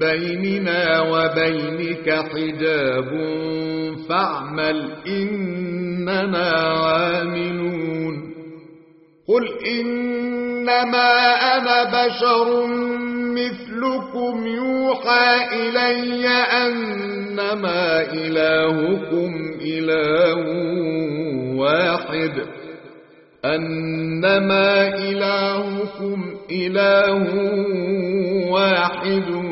بيننا وبينك حجاب فاعمل إننا عاملون قل إنما أنا بشر مثلكم يوحى إلي أنما إلهكم إله واحد أنما إلهكم إله واحد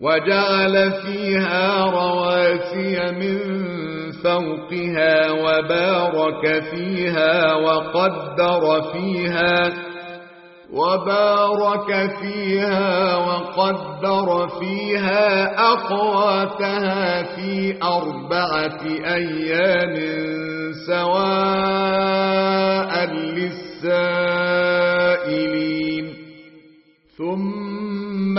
وجعل فيها رواسي من فوقها وبارك فيها وقدر فيها وبارك فيها وقدر فيها أقواتها في أربعة أيام سواء للسائلين. ثم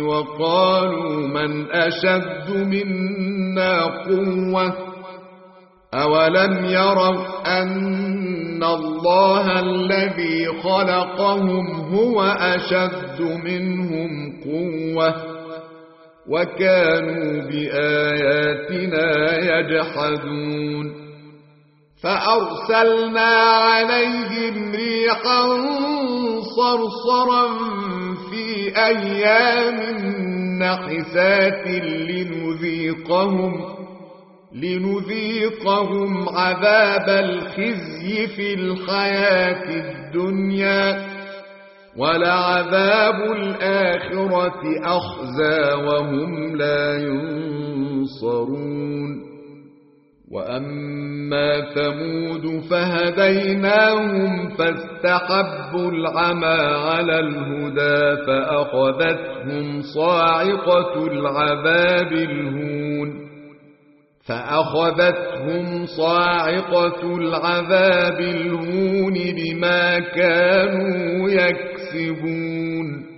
وقالوا من أشد منا قوة أولم يروا أن الله الذي خلقهم هو أشد منهم قوة وكانوا بآياتنا يجحدون فأرسلنا عليهم ريحا صرصرا أيام نحسات لنذيقهم لنذيقهم عذاب الخزي في الحياة الدنيا ولعذاب الآخرة أخزى وهم لا ينصرون وأما ثمود فهديناهم فاستحبوا العمى على الهدى فأخذتهم صاعقة العذاب الهون فأخذتهم صاعقة العذاب الهون بما كانوا يكسبون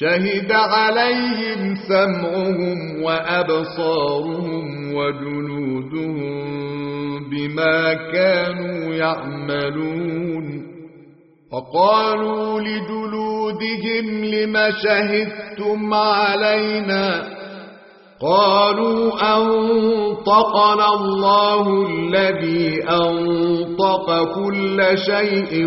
شهد عليهم سمعهم وأبصارهم وجلودهم بما كانوا يعملون. وقالوا لجلودهم لم شهدتم علينا؟ قالوا أنطقنا الله الذي أنطق كل شيء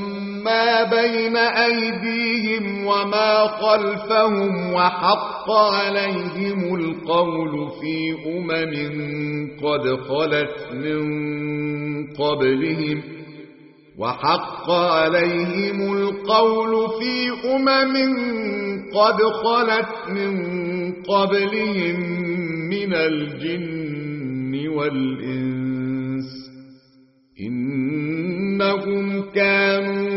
ما بين أيديهم وما خلفهم وحق عليهم القول في أمم قد خلت من قبلهم وحق عليهم القول في أمم قد خلت من قبلهم من الجن والإنس إنهم كانوا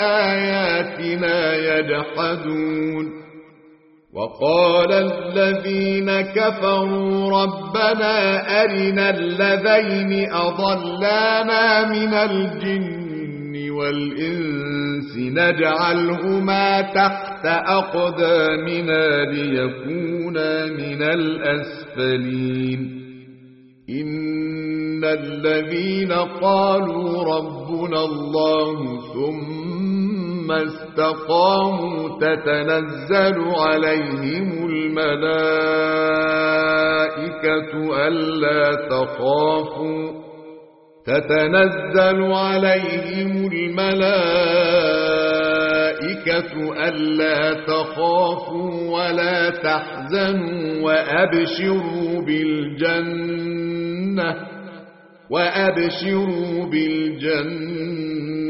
بآياتنا يجحدون وقال الذين كفروا ربنا أرنا الذين أضلانا من الجن والإنس نجعلهما تحت أقدامنا ليكونا من الأسفلين إن الذين قالوا ربنا الله ثم استقاموا تتنزل عليهم الملائكة ألا تخافوا تتنزل عليهم الملائكة ألا تخافوا ولا تحزنوا وأبشروا بالجنة وأبشروا بالجنة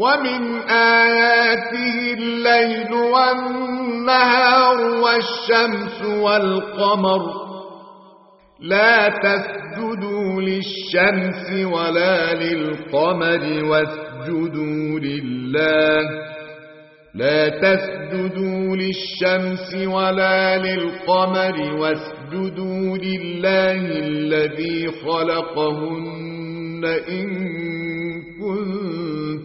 ومن آياته الليل والنهار والشمس والقمر لا تسجدوا للشمس ولا للقمر واسجدوا لله لا تسجدوا للشمس ولا للقمر واسجدوا لله الذي خلقهن إن كنتم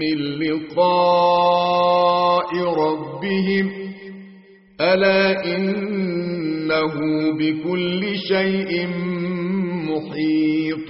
من لقاء ربهم ألا إنه بكل شيء محيط